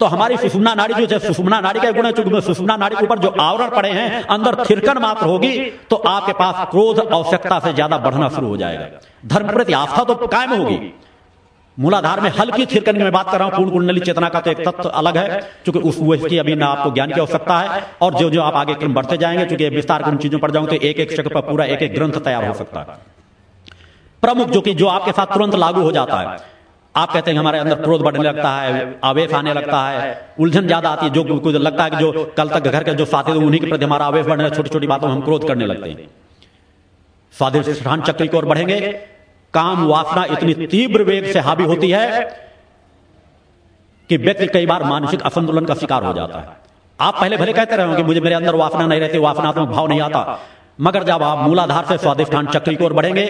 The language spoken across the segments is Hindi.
तो हमारी सुषुम्ना नाड़ी जो सुषुम्ना नाड़ी का गुण है, चूँकि सुषुम्ना नाड़ी के ऊपर जो आवरण पड़े हैं, अंदर थिरकन मात्र होगी तो आपके पास क्रोध, आवश्यकता से ज़्यादा बढ़ना शुरू हो जाएगा। धर्म प्रति आस्था तो कायम होगी। मूलाधार में हल्की थिरकन की मैं बात कर रहा हूँ, पूर्ण कुंडली चेतना का तो एक तत्व अलग है क्योंकि उस उसकी अभी ना आपको ज्ञान की आवश्यकता है, और जो जो आप आगे क्रम बढ़ते जाएँगे क्योंकि विस्तार की उन चीज़ों पर जाऊँगे तो एक एक चक्र पर पूरा एक एक ग्रंथ तैयार हो सकता है। प्रमुख जो कि जो आपके साथ तुरंत लागू हो जाता है आप कहते हैं हमारे अंदर क्रोध बढ़ने लगता है, आवेश आने लगता है, उलझन ज़्यादा आती है, जो लगता है कि जो कल तक घर के जो साथी थे, उन्हीं के प्रति हमारा आवेश बढ़ने छोटी छोटी बातों में हम क्रोध करने लगते हैं। स्वादिष्ट चक्र की ओर बढ़ेंगे। काम वासना इतनी तीव्र वेग से हावी होती है कि व्यक्ति कई बार मानसिक असंतुलन का शिकार हो जाता है। आप पहले भले कहते रहे कि मुझे मेरे अंदर वासना नहीं रहती, वासनात्मक भाव नहीं आता, मगर जब आप मूलाधार से स्वादिष्ठान चक्र की ओर बढ़ेंगे,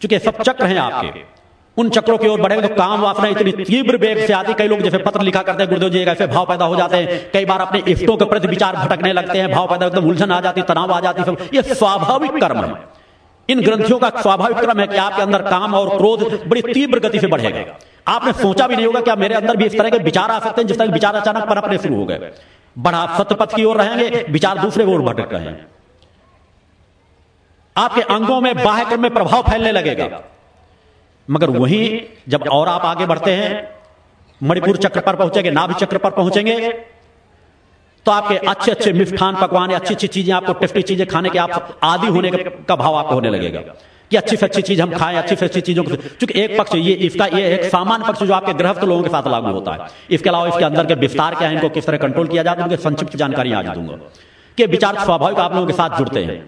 चूँकि सब चक्र हैं आपके उन चक्रों की ओर बढ़ेंगे तो काम वासना इतनी तीव्र वेग से आती। कई लोग जैसे पत्र लिखा करते हैं, गुरुदेव जी ऐसे भाव पैदा हो जाते हैं। कई बार अपने इष्टों के प्रति विचार भटकने लगते हैं, भाव पैदा एकदम उलझन आ जाती, तनाव आ जाती। ये स्वाभाविक कर्म है। इन ग्रंथियों का स्वाभाविक क्रम है कि आपके अंदर काम और क्रोध बड़ी तीव्र गति से बढ़ेगा। आपने सोचा भी नहीं होगा क्या मेरे अंदर भी इस तरह के विचार आ सकते हैं, जिस तरह विचार अचानक पर अपने शुरू हो गए। बड़ा सत्य पथ की ओर रहेंगे, विचार दूसरे ओर भटक रहे हैं। आपके अंगों में बाह्य क्रम में प्रभाव फैलने लगेगा। मगर वहीं जब और आप आगे बढ़ते हैं मणिपुर चक्र पर पहुँचेंगे नाभि चक्र पर पहुँचेंगे तो आपके अच्छे अच्छे मिष्ठान पकवान अच्छी अच्छी चीज़ें आपको टेस्टी चीज़ें खाने के आप आदि होने का भाव आपको होने लगेगा। कि अच्छी से अच्छी चीज़ हम खाएँ अच्छी से अच्छी चीज़ों को क्योंकि एक पक्ष ये इसका ये एक सामान्य पक्ष जो आपके गृहस्थ लोगों के साथ लागू होता है। इसके अलावा इसके अंदर के विस्तार क्या है इनको किस तरह कंट्रोल किया जाता है उनके संक्षिप्त जानकारी आज दूँगा। कि विचार स्वाभाविक आप लोगों के साथ जुड़ते हैं।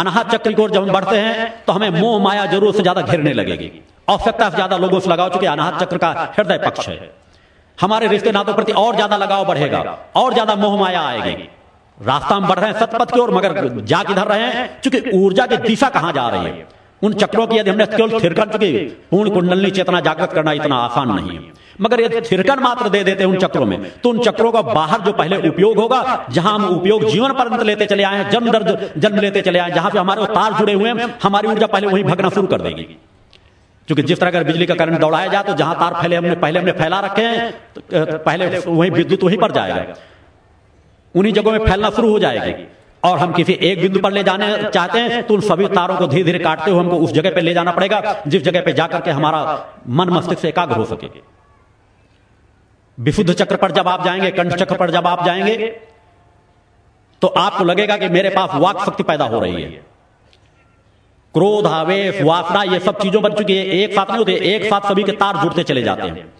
अनाहत चक्र की ओर जब हम बढ़ते हैं तो हमें मोह माया ज़रूर से ज़्यादा घेरने लगेगी। आवश्यकता से ज़्यादा लोगों से लगाओ चुके अनाहत चक्र का हृदय पक्ष है। हमारे रिश्ते नातों प्रति और ज़्यादा लगाव बढ़ेगा, और ज़्यादा मोह माया आएगी। रास्ता हम बढ़ रहे हैं सतपथ की ओर, मगर जा किधर रहे हैं क्योंकि ऊर्जा की दिशा कहाँ जा रही है? उन चक्रों की यदि हमने केवल थिरकन चुकी, पूर्ण कुंडलनी चेतना जागृत करना इतना आसान नहीं है। मगर यदि थिरकन मात्र दे देते उन चक्रों में तो उन चक्रों का बाहर जो पहले उपयोग होगा, जहाँ हम उपयोग जीवन पर्यंत लेते चले आए जन्म दर्द, जन्म लेते चले आए जहाँ पे हमारे तार जुड़े हुए हमारी ऊर्जा पहले वही भगना शुरू कर देगी। क्योंकि जिस तरह अगर बिजली का करंट दौड़ाया जाए तो जहाँ तार फैले हमने, पहले हमने फैला रखे हैं तो पहले वही विद्युत वहीं पर जाएगा। उन्हीं जगहों में फैलना शुरू हो जाएगी। और हम किसी एक बिंदु पर ले जाने चाहते हैं तो उन सभी तारों को धीरे धीरे काटते हुए हमको उस जगह पर ले जाना पड़ेगा, जिस जगह पर जाकर के हमारा मन मस्तिष्क एकाग्र हो सके। विशुद्ध चक्र पर जब आप जाएँगे, कंठ चक्र पर जब आप जाएँगे तो आपको लगेगा कि मेरे पास वाक शक्ति पैदा हो रही है। क्रोध, आवेश, वासना, ये सब चीज़ों बन चुकी है। एक साथ नहीं होते, एक साथ सभी के तार जुड़ते चले जाते हैं।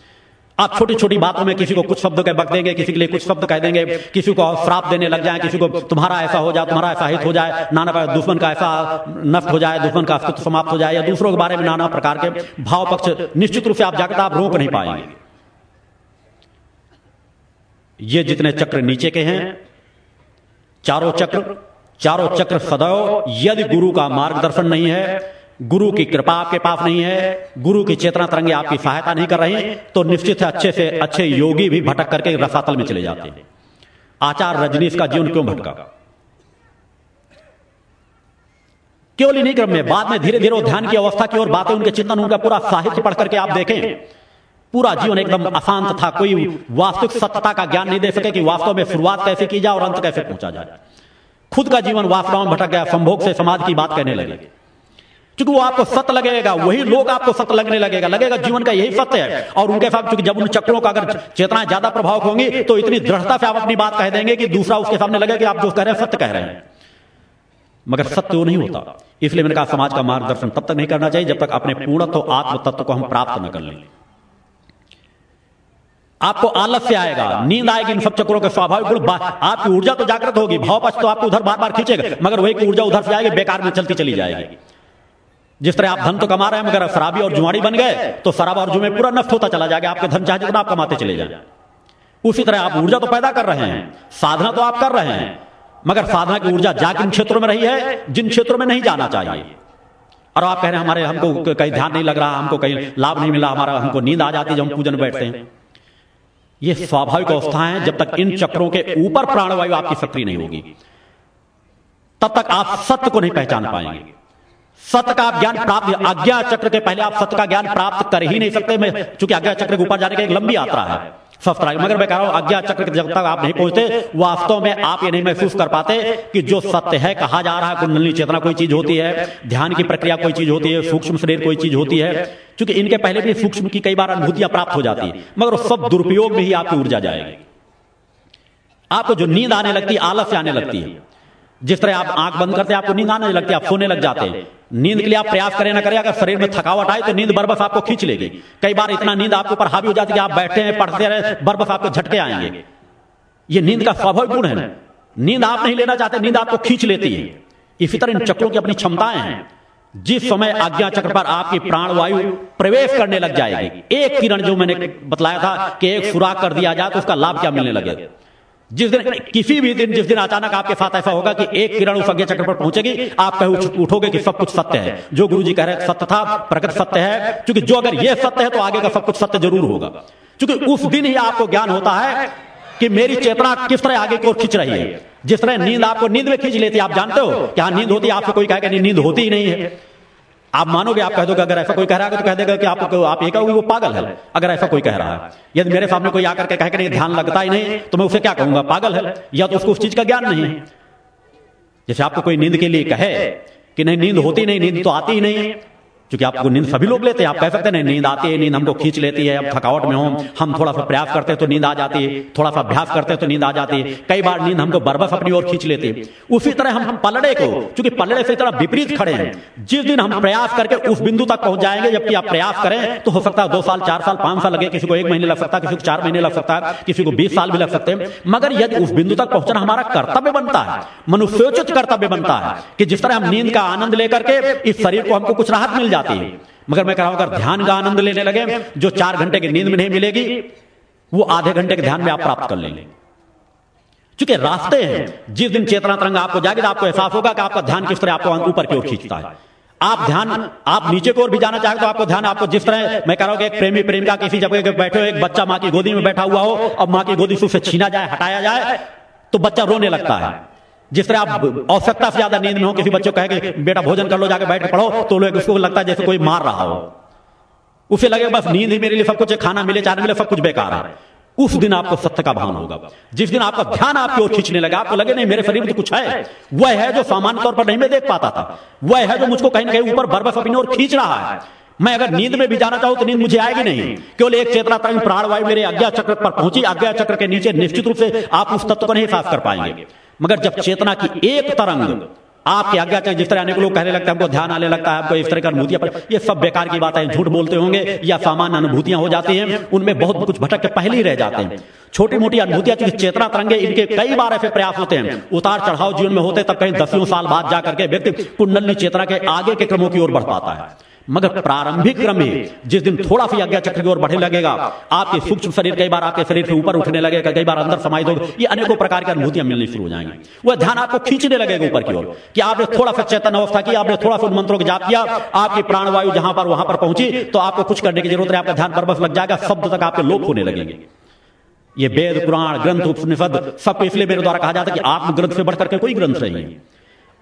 आप छोटी छोटी बातों में किसी को कुछ शब्द कह बक देंगे, किसी के लिए कुछ शब्द कह देंगे, किसी को श्राप देने लग जाए, किसी को तुम्हारा ऐसा हो जाए, तुम्हारा ऐसा हित हो जाए, नाना दुश्मन का ऐसा नष्ट हो जाए, दुश्मन का अस्तित्व समाप्त हो जाए, या दूसरों के बारे में नाना प्रकार के भाव पक्ष निश्चित रूप से आप जाकर आप रोक नहीं पाएँगे। ये जितने चक्र नीचे के हैं, चारों चक्र चारों चक्र सदैव, यदि गुरु का मार्गदर्शन नहीं है, गुरु की कृपा आपके पास नहीं है, गुरु की चेतना तरंगे आपकी सहायता नहीं कर रही तो निश्चित है अच्छे से अच्छे योगी भी भटक करके रसातल में चले जाते हैं। आचार रजनीश का जीवन क्यों भटका? केवल इन्हीं क्रम में? बाद में धीरे धीरे ध्यान की अवस्था की ओर बातें, उनके चिंतन, उनका पूरा साहित्य पढ़ करके आप देखें। पूरा जीवन एकदम अशांत था कोई वास्तविक सत्यता का ज्ञान नहीं दे सके कि वास्तव में शुरुआत कैसे की जाए और अंत कैसे पहुँचा जाए। खुद का जीवन वास्तव में भटक गया संभोग से समाज की बात कहने लगे। क्योंकि वो आपको सत्य लगेगा वही लोग आपको सत्य लगने लगेगा। लगेगा जीवन का यही सत्य है। और उनके साथ क्योंकि जब उन चक्रों का अगर चेतना ज़्यादा प्रभाव होंगी तो इतनी दृढ़ता से आप अपनी बात कह देंगे कि दूसरा उसके सामने लगे कि आप जो कह रहे हैं सत्य कह रहे हैं। मगर सत्य वो नहीं होता। इसलिए मैंने कहा समाज का मार्गदर्शन तब तक नहीं करना चाहिए जब तक अपने पूर्णत्व आत्म तत्व को हम प्राप्त न कर लें। आपको आलस्य आएगा। नींद आएगी इन सब चक्रों के स्वाभाविक गुण। आपकी ऊर्जा तो जागृत होगी भाव पक्ष तो आपको उधर बार बार खींचेगा मगर वही ऊर्जा उधर से आएगी बेकार में चलती चली जाएगी। जिस तरह आप धन तो कमा रहे हैं मगर शराबी और जुआड़ी बन गए तो शराब और जुमे पूरा नष्ट होता चला जाएगा आपके धन चाहे जितना आप कमाते चले जाए। उसी तरह आप ऊर्जा तो पैदा कर रहे हैं साधना तो आप कर रहे हैं मगर साधना की ऊर्जा जा किन क्षेत्रों में रही है जिन क्षेत्रों में नहीं जाना चाहिए। और आप कह रहे हैं हमारे हमको कहीं ध्यान नहीं लग रहा हमको कहीं लाभ नहीं मिला हमारा हमको नींद आ जाती है जब हम पूजन बैठते हैं। ये स्वाभाविक अवस्था है जब तक इन चक्रों के ऊपर प्राणवायु आपकी सक्रिय नहीं होगी। तब तक आप सत्य को नहीं पहचान पाएँगे। सत्य का ज्ञान प्राप्त आज्ञा चक्र के पहले आप सत्य का ज्ञान प्राप्त कर ही नहीं सकते मैं चूँकि आज्ञा चक्र के ऊपर जाने की एक लंबी यात्रा है। मगर मैं कह रहा हूँ अज्ञा चक्र जब तक आप नहीं पहुँचते। वास्तव में आप ये नहीं महसूस कर पाते कि जो सत्य है, कहा जा रहा है कुंडली चेतना कोई चीज़ होती है, ध्यान की प्रक्रिया कोई चीज़ होती है, सूक्ष्म शरीर कोई चीज़ होती है, क्योंकि इनके पहले भी सूक्ष्म की कई बार अनुभूतियाँ प्राप्त हो जाती है। मगर सब दुरुपयोग में ही आपकी ऊर्जा जाएगी। आपको जो नींद आने लगती है आलस्य आने लगती है। जिस तरह आप आँख बंद करते हैं, आपको नींद आने लगती है आप सोने लग जाते हैं। नींद के लिए आप प्रयास करें ना करें, अगर शरीर में थकावट आए तो नींद बरबस आपको खींच लेगी। कई बार इतना नींद आपके ऊपर हावी हो जाती है आप बैठते हैं, पढ़ते रहे बरबस आपको झटके आएँगे। ये नींद का स्वाभाविक गुण है। नींद आप नहीं लेना चाहते, नींद आपको खींच लेती है। इसी तरह इन चक्रों की अपनी क्षमताएँ हैं। जिस समय आज्ञा चक्र पर आपकी प्राण वायु प्रवेश करने लग जाएगी, एक किरण जो मैंने बतलाया था कि एक सुराग कर दिया जाए तो उसका लाभ क्या मिलने लगेगा? जिस दिन किसी भी दिन, जिस दिन अचानक आपके साथ ऐसा होगा कि एक किरण उस अज्ञा चक्र पर पहुंचेगी, आप कहे उठोगे कि सब कुछ सत्य है। जो गुरु जी कह रहे सत्य था, प्रकट सत्य है, क्योंकि जो अगर यह सत्य है तो आगे का सब कुछ सत्य ज़रूर होगा। क्योंकि उस दिन ही आपको ज्ञान होता है कि मेरी चेतना किस तरह आगे की ओर खींच रही है। जिस तरह नींद आपको नींद में खींच लेती है, आप जानते हो क्या नींद होती है, आपसे कोई कहेगा नींद होती ही नहीं है। आप मानोगे, आप कह दोगे, अगर ऐसा कोई कह रहा है तो कह देगा कि आप आप ये कहोगे, वो पागल है। अगर ऐसा कोई कह रहा है, यदि मेरे सामने कोई आकर के कहे कि ध्यान लगता ही नहीं तो मैं उसे क्या कहूँगा? पागल है, या तो उसको उस चीज़ का ज्ञान नहीं जैसे आपको कोई नींद के लिए कहे कि नहीं, नींद होती नहीं, नींद तो आती ही नहीं क्योंकि आपको नींद सभी लोग लेते हैं। आप कह सकते हैं नींद आती है, नींद हमको खींच लेती है, अब थकावट में हो, हम थोड़ा सा प्रयास करते हैं तो नींद आ जाती है, थोड़ा सा अभ्यास करते हैं तो नींद आ जाती है। कई बार नींद हमको बरबस अपनी ओर खींच लेती है। उसी तरह हम पलड़े को, क्योंकि पलड़े से तरह विपरीत खड़े हैं। जिस दिन हम प्रयास करके उस बिंदु तक पहुँच जाएँगे, जबकि आप प्रयास करें तो हो सकता है दो साल, चार साल, पाँच साल लगे, किसी को एक महीने लग सकता है, किसी को चार महीने लग सकता है, किसी को बीस साल भी लग सकते हैं। मगर यदि उस बिंदु तक पहुँचना हमारा कर्तव्य बनता है, मनुष्योचित कर्तव्य बनता है, कि जिस तरह हम नींद का आनंद लेकर के इस शरीर को हमको कुछ राहत मिल जाती है। मगर मैं कह रहा हूँ, अगर ध्यान का आनंद लेने लगे, जो चार घंटे की नींद में नहीं मिलेगी, वो आधे घंटे के ध्यान में आप प्राप्त कर लेंगे। क्योंकि रास्ते हैं, जिस दिन चेतना तरंग आपको जाएगी आपको एहसास होगा कि आपका ध्यान किस तरह आपको ऊपर की ओर खींचता है। आप ध्यान आप नीचे की ओर भी जाना चाहे तो आपको ध्यान आपको जिस तरह मैं कह रहा हूँ एक प्रेमी प्रेमिका किसी जगह बैठे हो, एक बच्चा माँ की गोदी में बैठा हुआ हो और माँ की गोदी से छीना जाए, हटाया जाए तो बच्चा रोने लगता है। जिस तरह आप आवश्यकता से ज़्यादा नींद में हो, किसी बच्चों कहे बेटा, भोजन कर लो, जाके बैठ पढ़ो तो लोग उसको लगता है जैसे कोई मार रहा हो। उसे लगे, बस नींद ही मेरे लिए सब कुछ खाना मिले चार मिले, सब कुछ बेकार है। उस दिन आपको सत्य का भान होगा। जिस दिन आपका ध्यान आपकी ओर खींचने लगा, आपको लगे, नहीं, मेरे शरीर में तो कुछ है। वह है जो सामान्य तौर पर नहीं, मैं देख पाता था। वह है जो मुझको कहीं ना कहीं ऊपर बर्बस अपनी ओर खींच रहा है। मैं अगर नींद में भी जाना चाहूँ तो नींद मुझे आएगी नहीं। केवल एक चेतना तरंग प्राणवायु मेरे अज्ञा चक्र पर पहुँची। अज्ञा चक्र के नीचे निश्चित रूप से आप उस तत्व को नहीं साफ़ कर पाएँगे। मगर जब चेतना की एक तरंग आपके आज्ञा चाहे जिस तरह अनेक लोग कहने लगते हैं, हमको ध्यान आने लगता है आपको इस तरह की अनुभूतियाँ पर ये सब बेकार की बात है झूठ बोलते होंगे या सामान्य अनुभूतियाँ हो जाती हैं, उनमें बहुत कुछ भटक के पहले ही रह जाते हैं। छोटी मोटी अनुभूतियाँ, चूँकि चेतना तरंगे, इनके कई बार ऐसे प्रयास होते हैं। उतार चढ़ाव जीवन में होते तब कहीं दसियों साल बाद जाकर के व्यक्ति कुंडली चेतना के आगे के क्रमों की ओर बढ़ पाता है। मगर प्रारंभिक क्रम में जिस दिन थोड़ा सा आज्ञा चक्र की ओर बढ़ने लगेगा, आपके सूक्ष्म शरीर कई बार आपके शरीर से ऊपर उठने लगेगा, कई बार अंदर समाहित होगा। ये अनेकों प्रकार की अनुभूतियाँ मिलनी शुरू हो जाएँगी। वह ध्यान आपको खींचने लगेगा ऊपर की ओर कि आपने थोड़ा सा चेतन अवस्था की, आपने थोड़ा सा मंत्रों को जाप किया, आपकी प्राणवायु जहाँ पर, वहाँ पर पहुँची तो आपको कुछ करने की ज़रूरत है आपका ध्यान पर बस लग जाएगा, शब्द तक आपके लोप होने लगेंगे। ये वेद, पुराण, ग्रंथ, उपनिषद, सब इसलिए मेरे द्वारा कहा जाता है कि आत्म ग्रंथ से बढ़कर के कोई ग्रंथ नहीं है।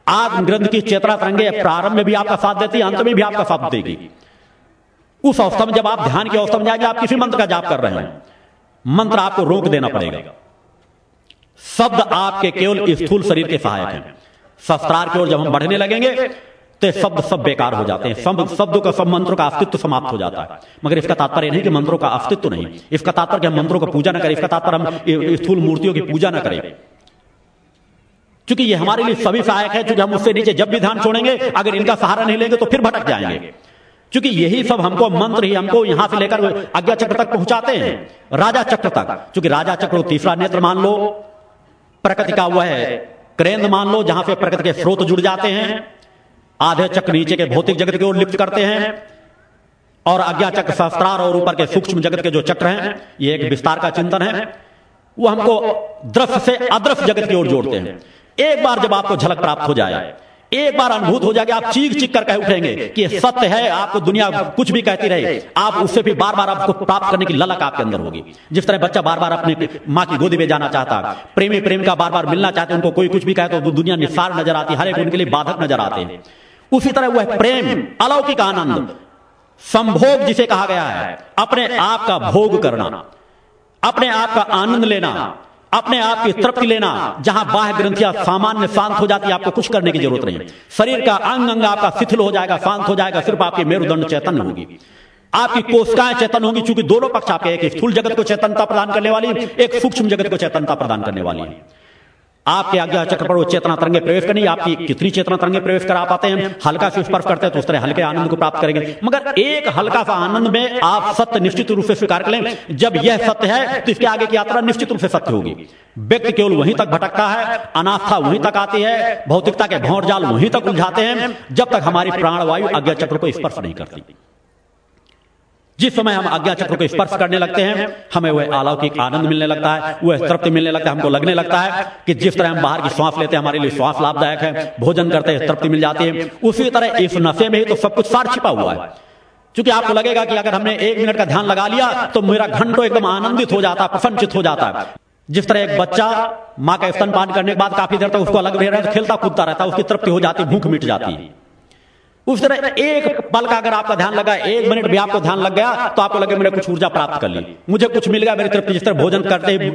आत्म ग्रंथ की चेतना तरंगे प्रारंभ में भी आपका साथ देती है, अंत में भी आपका साथ देगी। उस अवस्था में जब आप ध्यान की अवस्था में जाएँगे, आप किसी मंत्र का जाप कर रहे हैं। मंत्र आपको रोक देना पड़ेगा। शब्द आपके केवल स्थूल शरीर के सहायक हैं। शस्त्रार की ओर जब हम बढ़ने लगेंगे तो शब्द सब बेकार हो जाते हैं। सब शब्दों का, सब मंत्रों का अस्तित्व समाप्त हो जाता है। मगर इसका तात्पर्य नहीं कि मंत्रों का अस्तित्व नहीं। इसका तात्पर्य हम मंत्रों का पूजा न करें, इसका तात्पर्य हम स्थूल मूर्तियों की पूजा न करें। क्योंकि ये हमारे लिए सभी सहायक है, क्योंकि हम उससे नीचे जब भी ध्यान छोड़ेंगे, अगर इनका सहारा नहीं लेंगे तो फिर भटक जाएँगे। क्योंकि यही सब हमको मंत्र ही हमको यहाँ से लेकर आज्ञा चक्र तक पहुंचाते हैं, राजा चक्र तक। क्योंकि राजा चक्र तीसरा नेत्र मान लो, प्रकृति का वह क्रेंद मान लो, जहाँ पे प्रकृति के स्रोत जुड़ जाते हैं, आधे चक्र नीचे के भौतिक जगत की ओर लिप्त करते हैं, और अज्ञा चक्र शास्त्रार और ऊपर के सूक्ष्म जगत के जो चक्र हैं, ये एक विस्तार का चिंतन है, वो हमको दृश्य से अदृश्य जगत की ओर जोड़ते हैं। एक बार जब आपको झलक प्राप्त हो जाए, एक बार अनुभूत हो जाएगा आप चीख चीख कर कह उठेंगे कि ये सत्य है, आपको दुनिया कुछ भी कहती रहे, आप उससे भी बार बार आपको प्राप्त करने की ललक आपके अंदर होगी। जिस तरह बच्चा बार बार अपने माँ की गोदी में जाना चाहता, प्रेमी प्रेम का बार बार मिलना चाहते, उनको कोई कुछ भी कहे तो दुनिया निस्सार नज़र आती, हर एक उनके लिए बाधक नज़र आते हैं। उसी तरह वह प्रेम, अलौकिक आनंद, संभोग जिसे कहा गया है, अपने आप का भोग करना, अपने आप का आनंद लेना अपने आप की तृप्ति लेना जहाँ बाह्य ग्रंथियाँ सामान्य शांत हो जाती है आपको कुछ करने की ज़रूरत नहीं। शरीर का अंग अंग आपका शिथिल हो जाएगा शांत हो जाएगा सिर्फ़ आपकी मेरुदंड चैतन्य होगी। आपकी कोशिकाएँ चेतन होंगी चूँकि दोनों पक्ष आपके एक स्थूल जगत को चेतनता प्रदान करने वाली एक सूक्ष्म जगत को चेतनता प्रदान करने वाली है। आपके आज्ञा चक्र पर वो चेतना तरंगे प्रवेश करनी, आपकी कितनी चेतना तरंगे प्रवेश करा पाते हैं हल्का से स्पर्श करते हैं तो उस तरह हल्के आनंद को प्राप्त करेंगे। मगर एक हल्का सा आनंद में आप सत्य निश्चित रूप से स्वीकार कर लें। जब यह सत्य है तो इसके आगे की यात्रा निश्चित रूप से सत्य होगी। व्यक्ति केवल वहीं तक भटकता है, अनास्था वहीं तक आती है, भौतिकता के भौर जाल वहीं तक उलझाते हैं, जब तक हमारी प्राणवायु आज्ञा चक्र को स्पर्श नहीं करती। जिस समय हम आज्ञा चक्र को स्पर्श करने लगते हैं, हमें वह अलौकिक आनंद मिलने लगता है, वह तृप्ति मिलने लगता है, हमको लगने लगता है कि जिस तरह हम बाहर की श्वास लेते हैं, हमारे लिए श्वास लाभदायक है, भोजन करते हैं, तृप्ति मिल जाती है, उसी तरह इस नशे में ही तो सब कुछ सार छिपा हुआ है। क्योंकि आपको लगेगा कि अगर हमने एक मिनट का ध्यान लगा लिया तो मेरा घंटों एकदम आनंदित हो जाता है प्रसन्नचित हो जाता है। जिस तरह एक बच्चा माँ का स्तनपान करने के बाद काफ़ी देर तक उसको अलग रह है खेलता कूदता रहता है, उसकी तृप्ति हो जाती, भूख मिट जाती। है उस तरह एक पल का अगर आपका ध्यान लगा, एक मिनट भी आपको ध्यान लग गया तो आपको लगे मैंने कुछ ऊर्जा प्राप्त कर ली। मुझे कुछ मिल गया, मेरी तृप्ति जिस तरह भोजन करते ही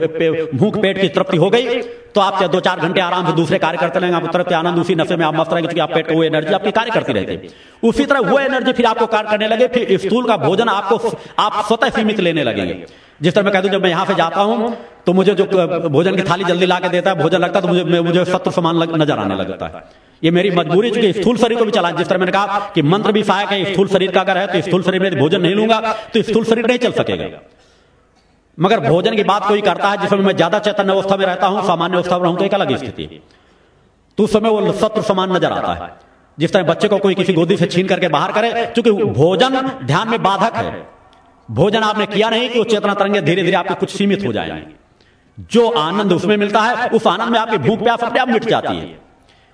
भूख पेट की तृप्ति हो गई तो आप चाहे दो चार घंटे आराम से दूसरे कार्य करते रहेंगे, आप आनंद उसी नशे में आप मस्त रहेंगे आप पेट वो एनर्जी आपकी कार्य करती रहती उसी तरह वो एनर्जी फिर आपको कार्य करने लगे, फिर स्थूल का भोजन आपको आप स्वतः सीमित लेने लगेंगे। जिस तरह मैं कह दूँ, जब मैं यहाँ से जाता हूँ तो मुझे जो भोजन की थाली जल्दी ला के देता है, भोजन लगता है तो मुझे मुझे शत्रु समान नज़र आने लगता है। ये मेरी मजबूरी चूँकि स्थूल शरीर को भी चला जिस तरह मैंने कहा कि मंत्र भी सहायक है स्थूल शरीर का अगर है तो स्थूल शरीर में भोजन नहीं लूँगा तो स्थूल शरीर नहीं चल सकेगा। मगर भोजन की बात कोई करता है जिसमें मैं ज़्यादा चैतन्य अवस्था में रहता हूँ, सामान्य अवस्था में रहूँ तो एक अलग स्थिति। तो समय वो शत्रु समान नज़र आता है। जिस तरह बच्चे को कोई किसी गोदी से छीन करके बाहर करे क्योंकि भोजन ध्यान में बाधक है। भोजन आपने किया नहीं कि वो चेतना तरंगे धीरे धीरे आपके कुछ सीमित हो जाएँगे। जो आनंद उसमें मिलता है, उस आनंद में आपकी भूख प्यास अपने आप मिट जाती है।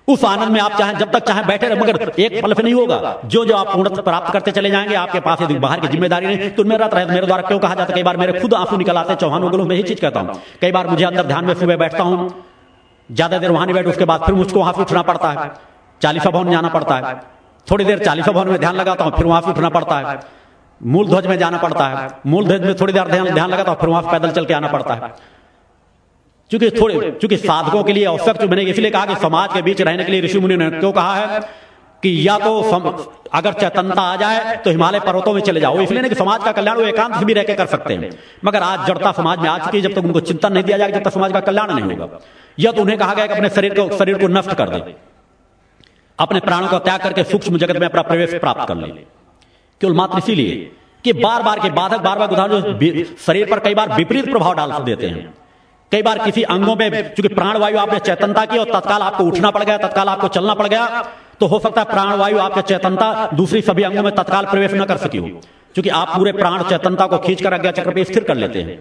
उस आनंद में आप चाहे, जब तक चाहे बैठे रहे, मगर एक पल नहीं होगा। जो जो आप पूर्णता प्राप्त करते चले जाएँगे, आपके पास यदि बाहर की ज़िम्मेदारी नहीं तो मेरा रहे, मेरे द्वारा क्यों कहा जाता है? कई बार मेरे खुद आँसू निकल आते चौहान उगलों में यही चीज़ कहता हूँ। कई बार मुझे अंदर ध्यान में सुबह बैठता हूँ, ज़्यादा देर वहाँ नहीं बैठ, उसके बाद फिर मुझको वहाँ से उठना पड़ता है। चालीसा भवन जाना पड़ता है। थोड़ी देर चालीसा भवन में ध्यान लगाता हूँ, फिर वहाँ से उठना पड़ता है। मूल ध्वज में जाना पड़ता है। मूल ध्वज में थोड़ी देर ध्यान लगाता हूँ, फिर वहाँ पैदल चल के आना पड़ता है। क्योंकि थोड़े चूँकि साधकों के लिए आवश्यक मैंने इसलिए कहा कि समाज के बीच रहने के लिए ऋषि मुनि ने क्यों कहा है कि या तो सम, अगर चैतनता आ जाए तो हिमालय पर्वतों में चले जाओ। इसलिए नहीं कि समाज का कल्याण वो एकांत भी रहकर कर सकते हैं। मगर आज जड़ता समाज में आ चुकी है जब तक उनको चिंतन नहीं दिया जाएगा जब तक समाज का कल्याण नहीं होगा। या तो उन्हें कहा गया कि अपने शरीर को शरीर को नष्ट कर दे। अपने प्राणों का त्याग करके सूक्ष्म जगत में अपना प्रवेश प्राप्त कर ले। केवल मात्र इसीलिए कि बार बार के बाधक बार बार उदाहरण शरीर पर कई बार विपरीत प्रभाव डाल देते हैं। कई बार किसी अंगों में क्योंकि प्राणवायु आपने चेतनता की और तत्काल आपको उठना पड़ गया, तत्काल आपको चलना पड़ गया तो हो सकता है प्राणवायु आपके चेतनता दूसरी सभी अंगों में तत्काल प्रवेश न कर सकी हो। क्योंकि आप पूरे प्राण चेतनता को खींचकर आज्ञा चक्र पे स्थिर कर लेते हैं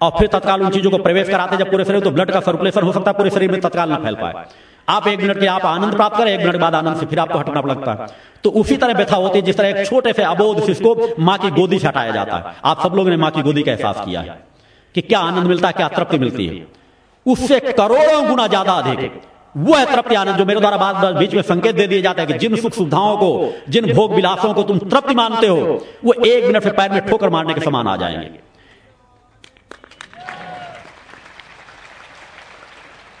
और फिर तत्काल उन चीज़ों को प्रवेश कराते जब पूरे शरीर तो ब्लड का सर्कुलेशन हो सकता है, पूरे शरीर में तत्काल न फैल पाए। आप एक मिनट के आप आनंद प्राप्त करें, एक मिनट बाद आनंद से फिर आपको हटना पड़ता है। तो उसी तरह व्यथा होती है, जिस तरह एक छोटे से अबोध शिष्य को माँ की गोदी से हटाया जाता है। आप सब लोगों ने माँ की गोदी का एहसास किया है। कि क्या आनंद मिलता है, क्या तृप्ति मिलती है। उससे करोड़ों गुना ज़्यादा अधिक। वह तृप्ति आनंद जो मेरे द्वारा बाद बीच में संकेत दे दिया जाता है कि जिन सुख सुविधाओं को, जिन भोग विलासों को तुम तृप्ति मानते हो, वो एक मिनट से पैर में ठोकर मारने के समान आ जाएँगे।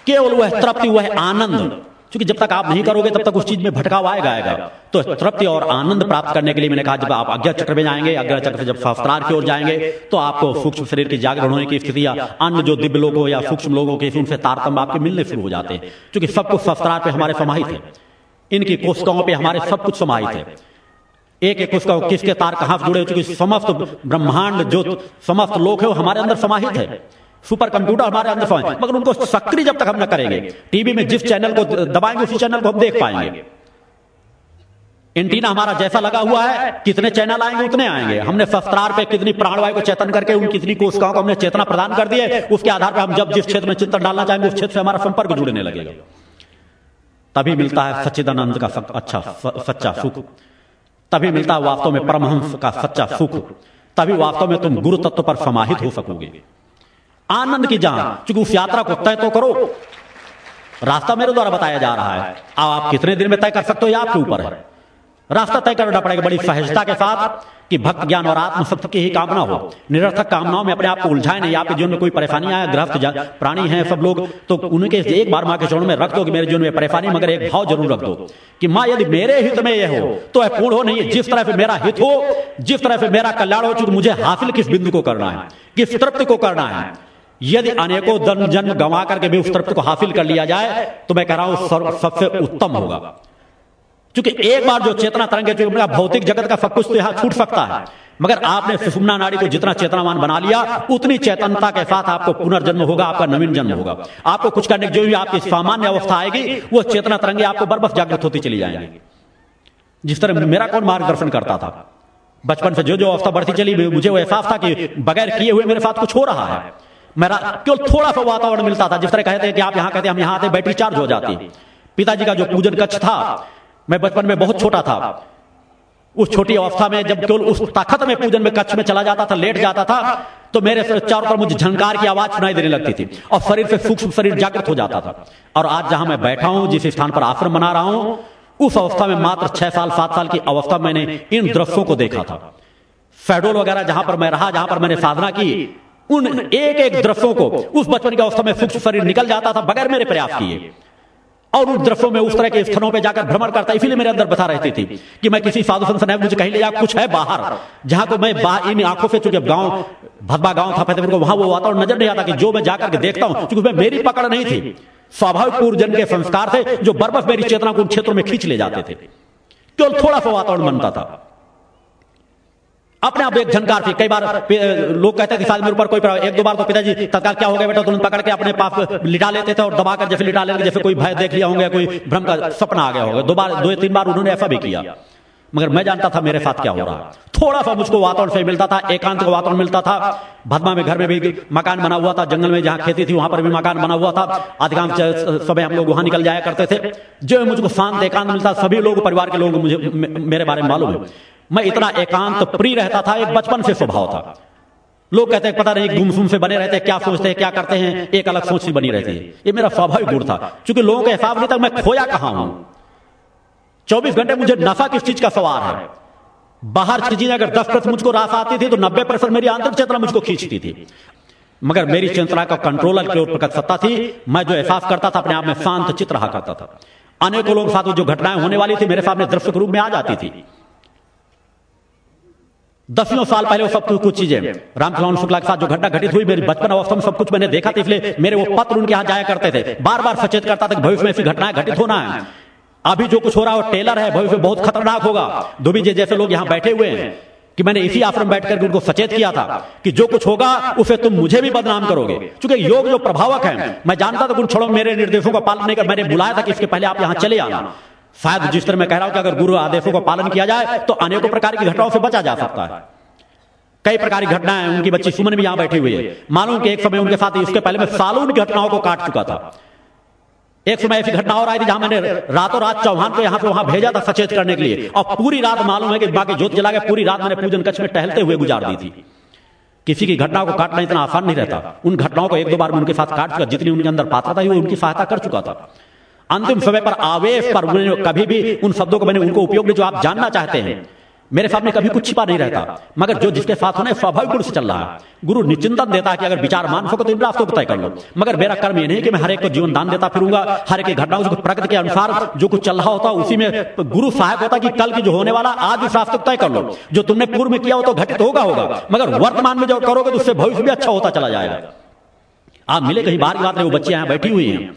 केवल वह तृप्ति, वह आनंद क्योंकि जब तक आप नहीं करोगे तब तक उस चीज़ में भटकाव आएगा आएगा। तो तृप्ति और आनंद प्राप्त करने के लिए मैंने कहा जब आप अज्ञा चक्र में जाएँगे अज्ञा चक्र से जब शास्त्रार की ओर जाएँगे तो आपको सूक्ष्म शरीर की जागरण होने की स्थिति या अन्य जो दिव्य लोगों या सूक्ष्म लोगों के उनसे तारतम्य आपके मिलने शुरू हो जाते हैं। क्योंकि सब कुछ शास्त्रार पे हमारे समाहित है। इनकी कोशिकाओं पे हमारे सब कुछ समाहित है। एक एक उसका किसके तार कहाँ से जुड़े हो? चुके समस्त ब्रह्मांड जो समस्त लोग है वो हमारे अंदर समाहित है। सुपर कंप्यूटर हमारे अंदर समझ मगर उनको सक्रिय जब तक हम न करेंगे, टीवी में जिस चैनल को दबाएँगे, उसी चैनल को हम देख पाएँगे। एंटीना हमारा जैसा लगा हुआ है, कितने चैनल आएँगे, उतने आएँगे। हमने शस्त्रार पे कितनी प्राणवायु को चेतन करके, उन कितनी कोशिकाओं को हमने चेतना प्रदान कर दी है, उसके आधार पर हम जब जिस क्षेत्र में चिंतन डालना चाहेंगे, उस क्षेत्र से हमारा संपर्क जुड़ने लगेगा। तभी मिलता है सच्चिदानंद का अच्छा सच्चा सुख। तभी मिलता है वास्तव में परमहंस का सच्चा सुख। तभी वास्तव में तुम गुरु तत्व पर समाहित हो सकोगे। आनंद की जान, चूँकि उस यात्रा को तय तो करो। रास्ता मेरे द्वारा बताया जा रहा है। अब आप कितने दिन में तय कर सकते हो? ये आपके ऊपर है। रास्ता तय करना पड़ेगा बड़ी सहजता के साथ कि भक्त ज्ञान और आत्म सत्य की ही कामना हो। निरर्थक कामनाओं में अपने आप को उलझाए नहीं। आपके जीवन में कोई परेशानी आया ग्रस्त प्राणी हैं सब लोग तो उनके एक बार माँ के चरण में रख दो कि मेरे जीवन में परेशानी, मगर एक भाव ज़रूर रख दो कि माँ, यदि मेरे हित में यह हो तो है पूर्ण हो, नहीं, जिस तरह से मेरा हित हो, जिस तरह से मेरा कल्याण हो, चुके मुझे हासिल किस बिंदु को करना है, किस तृप्ति को करना है यदि अनेकों जन्म जन्म गंवा करके भी उस तृप्ति को हासिल कर लिया जाए तो मैं कह रहा हूँ सबसे उत्तम होगा। क्योंकि एक बार जो चेतना तरंग भौतिक जगत का सब कुछ तो यहाँ छूट सकता है। मगर आपने सुषुम्ना नाड़ी को जितना चेतनावान बना लिया उतनी चेतनता के साथ आपको पुनर्जन्म होगा आपका नवीन जन्म होगा। आपको कुछ करने की जो भी आपकी सामान्य अवस्था आएगी वो चेतना तरंगे आपको बर्बस जागृत होती चली जाएँगी। जिस तरह मेरा कौन मार्गदर्शन करता था? बचपन से जो जो अवस्था बढ़ती चली मुझे वो एहसास था कि बगैर किए हुए मेरे साथ कुछ हो रहा है मेरा केवल थोड़ा सा वातावरण मिलता था। जिस तरह कहते हैं कि आप यहाँ कहते हैं, हम यहाँ आते, बैटरी चार्ज हो जाती। पिताजी का जो पूजन कक्ष था, मैं बचपन में बहुत छोटा था। उस छोटी अवस्था में जब केवल उस ताकत में पूजन में कच्छ में चला जाता था, लेट जाता था तो मेरे चारों तरफ़ मुझे झंकार की आवाज़ सुनाई देने लगती थी और शरीर से सूक्ष्म शरीर जागृत हो जाता था। और आज जहाँ मैं बैठा हूँ, जिस स्थान पर आश्रम बना रहा हूँ, उस अवस्था में मात्र छह साल, सात साल की अवस्था मैंने इन दृश्यों को देखा था। फेडोल वगैरह जहाँ पर मैं रहा, जहाँ पर मैंने साधना की उन एक एक दृश्यों को, उस बचपन की अवस्था में सूक्ष्म शरीर निकल जाता था बगैर मेरे प्रयास किए। और उन द्रव्यों में उस तरह के स्थलों पर जाकर भ्रमण करता, इसीलिए मेरे अंदर बता रहती थी कि मैं किसी साधु संत ने मुझे कहीं ले जा, कुछ है बाहर, जहाँ को मैं इन आँखों से चूँकि गाँव भदबा गाँव था फतेहपुर को वहाँ वो वातावरण नज़र नहीं आता कि जो मैं जाकर के देखता हूँ क्योंकि मेरी पकड़ नहीं थी। स्वाभाविक पूर्वजन के संस्कार थे जो बर्बस मेरी चेतना को उन क्षेत्रों में खींच ले जाते थे। केवल थोड़ा सा वातावरण बनता था। अपने आप एक झनकार थी। कई बार लोग कहते थे शायद मेरे ऊपर कोई एक दो बार तो पिताजी तत्काल क्या हो गया बेटा? तुरंत पकड़ के अपने पाप लिटा लेते थे और दबाकर जैसे लिटा लेते जैसे कोई भय देख लिया होंगे कोई भ्रम का सपना आ गया होगा। दो बार, दो तीन बार उन्होंने ऐसा भी किया। मगर मैं जानता था मेरे साथ क्या हो रहा थोड़ा सा मुझको वातावरण सही मिलता था, एकांत का वातावरण मिलता था। भदमा में घर में भी मकान बना हुआ था, जंगल में जहाँ खेती थी, वहाँ पर भी मकान बना हुआ था। अधिकांश समय हम लोग वहाँ निकल जाया करते थे। जो मुझको शांत, एकांत मिलता सभी लोग, परिवार के लोग मुझे, मेरे बारे में मालूम है। मैं इतना एकांत प्रिय रहता था, एक बचपन से स्वभाव था। लोग कहते हैं, पता नहीं, गुमसुम से बने रहते हैं क्या सोचते हैं, क्या करते हैं? एक अलग सोच सी बनी रहती है। ये मेरा स्वाभाविक गुण था। क्योंकि लोगों के हिसाब नहीं तक मैं खोया कहा हूँ? चौबीस घंटे मुझे नफा किस चीज़ का सवार है? बाहर चीज़ें अगर दस परसेंट मुझको रास आती थी तो नब्बे परसेंट मेरी आंतरिक चेतना मुझको खींचती थी। मगर मेरी चेतना का कंट्रोलर की ओर प्रकट सत्ता थी। मैं जो एहसास करता था, अपने आप में शांत चित्र रहा करता था। अनेकों लोगों के साथ जो घटनाएँ होने वाली थी, मेरे सामने दृश्य के रूप में आ जाती थी। दसियों साल पहले वो सब कुछ चीज़ें। रामचंद्र शुक्ला के साथ जो घटना घटित हुई मेरी बचपन अवस्था में सब कुछ मैंने देखा था, इसलिए मेरे वो पत्र उनके यहाँ जाया करते थे। बार बार सचेत करता था भविष्य में ऐसी घटनाएँ घटित होना है। अभी जो कुछ हो रहा है टेलर है, भविष्य बहुत खतरनाक होगा। धोबी जी जैसे लोग यहाँ बैठे हुए हैं कि मैंने इसी आश्रम बैठ करके उनको सचेत किया था कि जो कुछ होगा, उसे तुम मुझे भी बदनाम करोगे। क्योंकि योग जो प्रभावक है, मैं जानता था कुछ छोड़ो मेरे निर्देशों का पालन नहीं कर, मैंने बुलाया था कि इसके पहले आप यहाँ चले आना। शायद जिस तरह मैं कह रहा हूँ कि अगर गुरु आदेशों का पालन किया जाए तो अनेकों प्रकार की घटनाओं से बचा जा सकता है। कई प्रकार की घटनाएँ, उनकी बच्ची सुमन भी यहाँ बैठी हुई है। मालूम कि एक समय उनके साथ इसके पहले मैं सालों की घटनाओं को काट चुका था। एक समय ऐसी घटना और आई थी जहाँ मैंने रातों रात चौहान को यहाँ से वहाँ भेजा था सचेत करने के लिए। और पूरी रात मालूम है कि बाकी जोत जला के पूरी रात मैंने पूजन कक्ष में टहलते हुए गुजार दी थी। किसी की घटना को काटना इतना आसान नहीं रहता। उन घटनाओं को एक दो बार उनके साथ काट चुका, जितनी उनके अंदर पात्रता था, वो उनकी सहायता कर चुका था। अंतिम समय पर आवेश पर कभी भी उन शब्दों को मैंने उनको उपयोग जो आप जानना चाहते हैं मेरे सामने कभी कुछ छिपा नहीं रहता मगर जो जिसके साथ होने स्वाभाविक रूप से चल रहा है। गुरु निश्चिंतन देता है कि अगर विचार मान सको तो इन रास्तों को तय कर लो। मगर मेरा कर्म ये नहीं कि मैं हर एक को जीवन दान देता फिरूँगा हर एक घटना को प्रकृति के अनुसार जो कुछ चल रहा होता उसी में गुरु सहायक होता कि कल की जो होने वाला आज इस रास्ते को तय कर लो। जो तुमने पूर्व में किया हो तो घटित होगा होगा मगर वर्तमान में जो करोगे तो उससे भविष्य भी अच्छा होता चला जाएगा। आप मिले कहीं बाहर की बात नहीं वो बच्चे यहाँ बैठी हुई हैं।